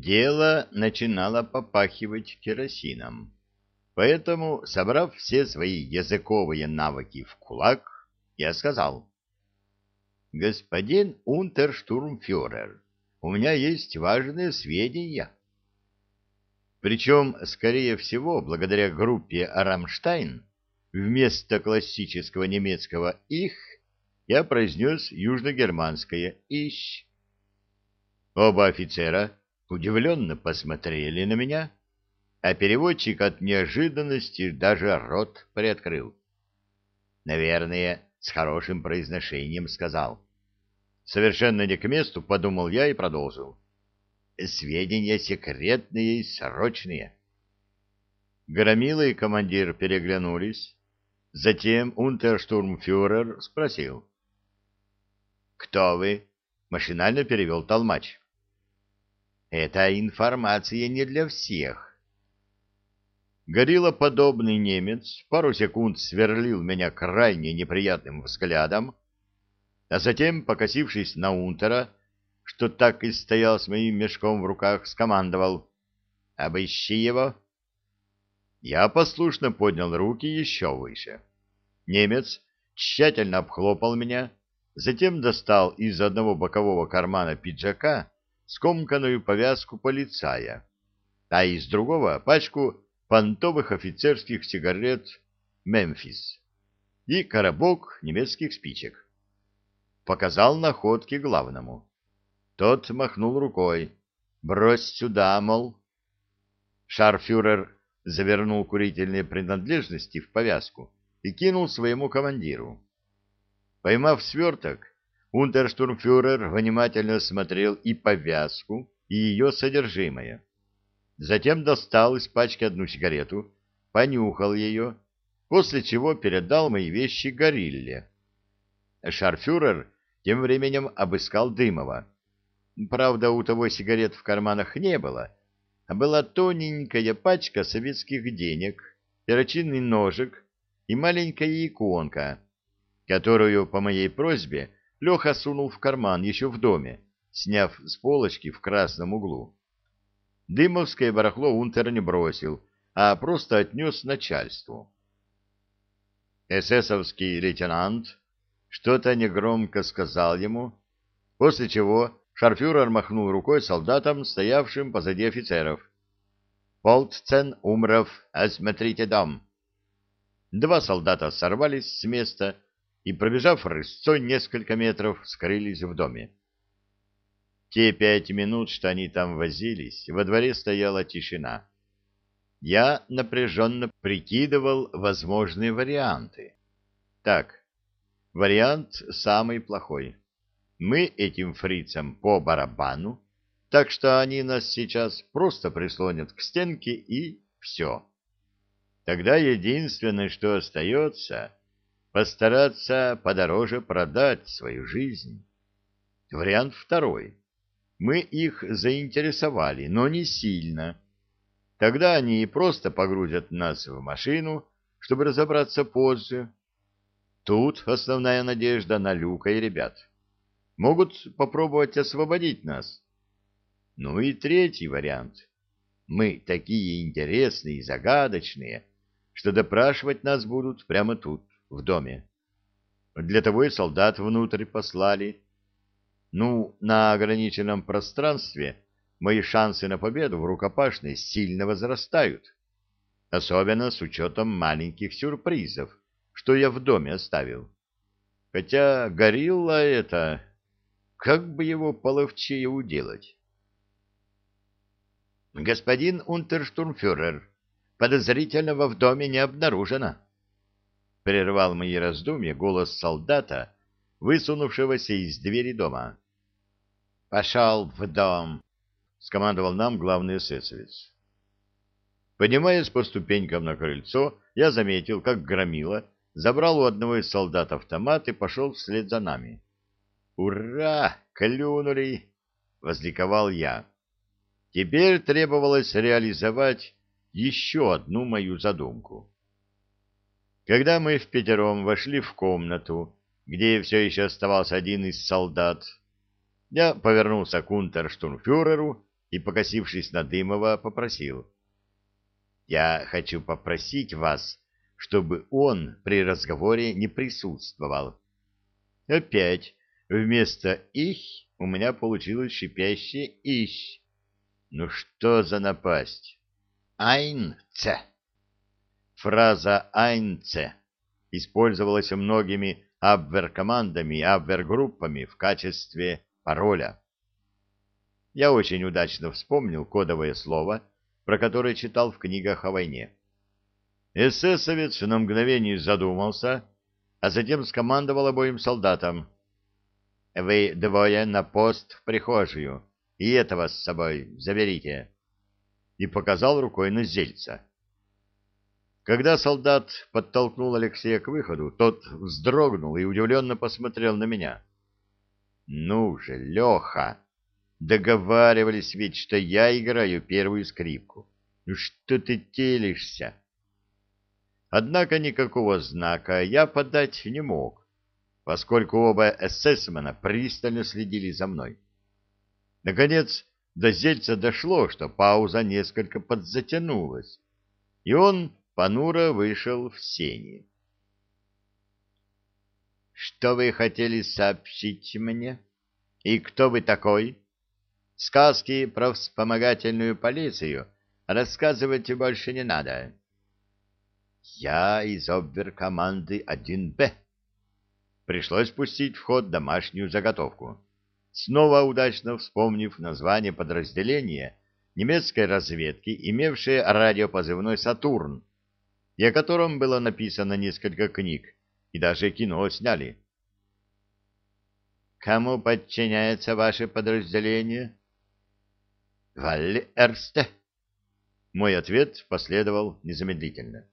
Дело начинало попахивать керосином. Поэтому, собрав все свои языковые навыки в кулак, я сказал, «Господин унтерштурмфюрер, у меня есть важные сведения». Причем, скорее всего, благодаря группе «Рамштайн» вместо классического немецкого «их» я произнес южногерманское «ищ». Оба офицера удивленно посмотрели на меня, а переводчик от неожиданности даже рот приоткрыл. Наверное, с хорошим произношением сказал. Совершенно не к месту, подумал я и продолжил. Сведения секретные и срочные. Громила и командир переглянулись. Затем унтерштурмфюрер спросил. «Кто вы?» — машинально перевел толмач. «Это информация не для всех». Гориллоподобный немец пару секунд сверлил меня крайне неприятным взглядом, а затем, покосившись на унтера, что так и стоял с моим мешком в руках, скомандовал «Обыщи его!» Я послушно поднял руки еще выше. Немец тщательно обхлопал меня, затем достал из одного бокового кармана пиджака скомканную повязку полицая, а из другого пачку понтовых офицерских сигарет «Мемфис» и коробок немецких спичек. Показал находки главному. Тот махнул рукой. «Брось сюда, мол». Шарфюрер завернул курительные принадлежности в повязку и кинул своему командиру. Поймав сверток, унтерштурмфюрер внимательно смотрел и повязку, и ее содержимое. Затем достал из пачки одну сигарету, понюхал ее, после чего передал мои вещи горилле. Шарфюрер тем временем обыскал Дымова. Правда, у того сигарет в карманах не было, а была тоненькая пачка советских денег, перочинный ножик и маленькая иконка, которую по моей просьбе Леха сунул в карман еще в доме, сняв с полочки в красном углу. Дымовское барахло унтер не бросил, а просто отнес начальству. Эсэсовский лейтенант что-то негромко сказал ему, после чего Шарфюрер махнул рукой солдатам, стоявшим позади офицеров. «Полтцен, Умров, осмотрите дом!» Два солдата сорвались с места и, пробежав рысцой несколько метров, скрылись в доме. Те пять минут, что они там возились, во дворе стояла тишина. Я напряженно прикидывал возможные варианты. Так, вариант самый плохой. Мы этим фрицам по барабану, так что они нас сейчас просто прислонят к стенке и все. Тогда единственное, что остается, постараться подороже продать свою жизнь. Вариант второй. Мы их заинтересовали, но не сильно. Тогда они просто погрузят нас в машину, чтобы разобраться позже. Тут основная надежда на Люка и ребят могут попробовать освободить нас. Ну и третий вариант. Мы такие интересные и загадочные, что допрашивать нас будут прямо тут, в доме. Для того и солдат внутрь послали. Ну, на ограниченном пространстве мои шансы на победу в рукопашной сильно возрастают, особенно с учетом маленьких сюрпризов, что я в доме оставил. Хотя горилла это как бы его половчее уделать? «Господин унтерштурмфюрер, подозрительного в доме не обнаружено», — прервал мои раздумья голос солдата, высунувшегося из двери дома. «Пошел в дом», — скомандовал нам главный эсэсовец. Поднимаясь по ступенькам на крыльцо, я заметил, как громила забрал у одного из солдат автомат и пошел вслед за нами. «Ура! Клюнули!» — возликовал я. Теперь требовалось реализовать еще одну мою задумку. Когда мы в пятером вошли в комнату, где все еще оставался один из солдат, я повернулся к унтерштурмфюреру и, покосившись на Дымова, попросил. «Я хочу попросить вас, чтобы он при разговоре не присутствовал». Опять вместо «их» у меня получилось шипящее «ищ». Ну что за напасть? «Айнце». Фраза «айнце» использовалась многими абвер-командами и абвер-группами в качестве пароля. Я очень удачно вспомнил кодовое слово, про которое читал в книгах о войне. Эсэсовец на мгновение задумался, а затем скомандовал обоим солдатам. «Вы двое на пост в прихожую, и этого с собой заберите!» И показал рукой на зельца. Когда солдат подтолкнул Алексея к выходу, тот вздрогнул и удивленно посмотрел на меня. «Ну же, Леха, договаривались ведь, что я играю первую скрипку. Ну что ты телишься?» Однако никакого знака я подать не мог, поскольку оба эсэсмена пристально следили за мной. Наконец, до Зельца дошло, что пауза несколько подзатянулась, и он понуро вышел в сени. «Что вы хотели сообщить мне? И кто вы такой? Сказки про вспомогательную полицию рассказывать больше не надо». «Я из обвер-команды 1Б». Пришлось пустить в ход домашнюю заготовку. Снова удачно вспомнив название подразделения немецкой разведки, имевшее радиопозывной «Сатурн», и о котором было написано несколько книг, и даже кино сняли. «Кому подчиняется ваше подразделение?» «Валлерсте». Мой ответ последовал незамедлительно.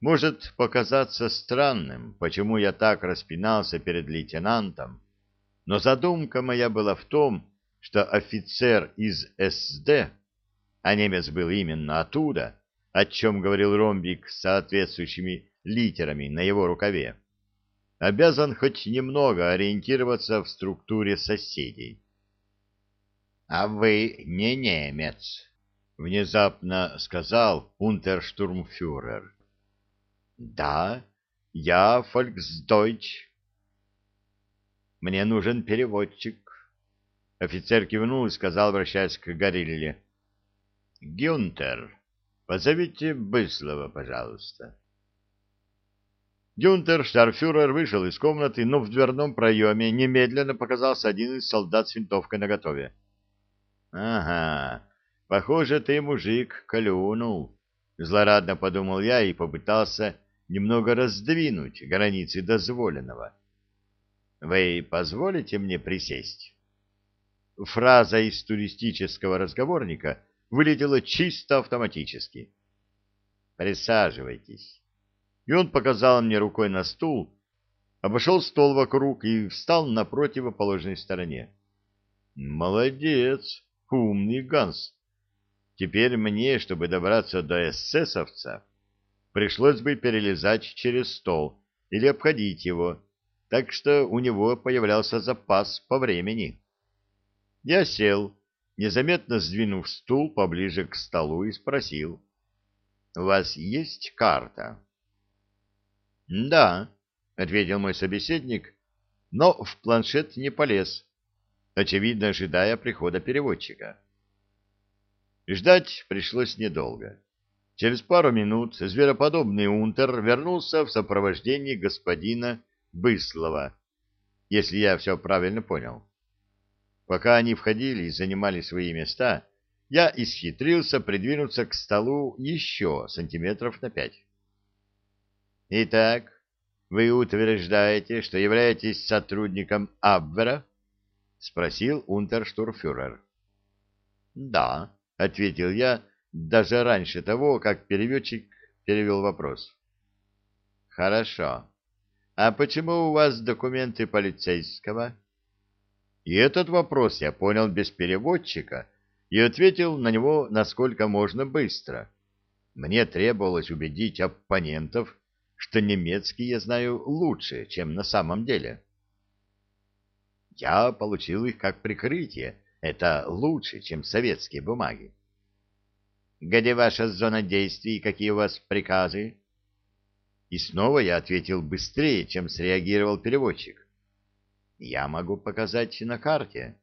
Может показаться странным, почему я так распинался перед лейтенантом, но задумка моя была в том, что офицер из СД, а немец был именно оттуда, о чем говорил ромбик с соответствующими литерами на его рукаве, обязан хоть немного ориентироваться в структуре соседей. — А вы не немец, — внезапно сказал унтерштурмфюрер. — Да, я фольксдойч. — Мне нужен переводчик. Офицер кивнул и сказал, обращаясь к Горилле. — Гюнтер. Позовите Быслова, пожалуйста. Гюнтер Штарфюрер вышел из комнаты, но в дверном проеме немедленно показался один из солдат с винтовкой наготове. — Ага, похоже, ты, мужик, клюнул, — злорадно подумал я и попытался немного раздвинуть границы дозволенного. — Вы позволите мне присесть? Фраза из туристического разговорника — вылетело чисто автоматически. «Присаживайтесь». И он показал мне рукой на стул, обошел стол вокруг и встал на противоположной стороне. «Молодец, умный Ганс. Теперь мне, чтобы добраться до эсэсовца, пришлось бы перелезать через стол или обходить его, так что у него появлялся запас по времени. Я сел, незаметно сдвинув стул поближе к столу и спросил. — У вас есть карта? — Да, — ответил мой собеседник, но в планшет не полез, очевидно ожидая прихода переводчика. Ждать пришлось недолго. Через пару минут звероподобный унтер вернулся в сопровождении господина Быслова, если я все правильно понял. Пока они входили и занимали свои места, я исхитрился придвинуться к столу еще сантиметров на пять. «Итак, вы утверждаете, что являетесь сотрудником Абвера?» — спросил унтерштурфюрер. «Да», — ответил я, даже раньше того, как переводчик перевел вопрос. «Хорошо. А почему у вас документы полицейского?» И этот вопрос я понял без переводчика и ответил на него насколько можно быстро. Мне требовалось убедить оппонентов, что немецкий я знаю лучше, чем на самом деле. Я получил их как прикрытие Это лучше, чем советские бумаги. Где ваша зона действий и какие у вас приказы? И снова я ответил быстрее, чем среагировал переводчик. Я могу показать на карте.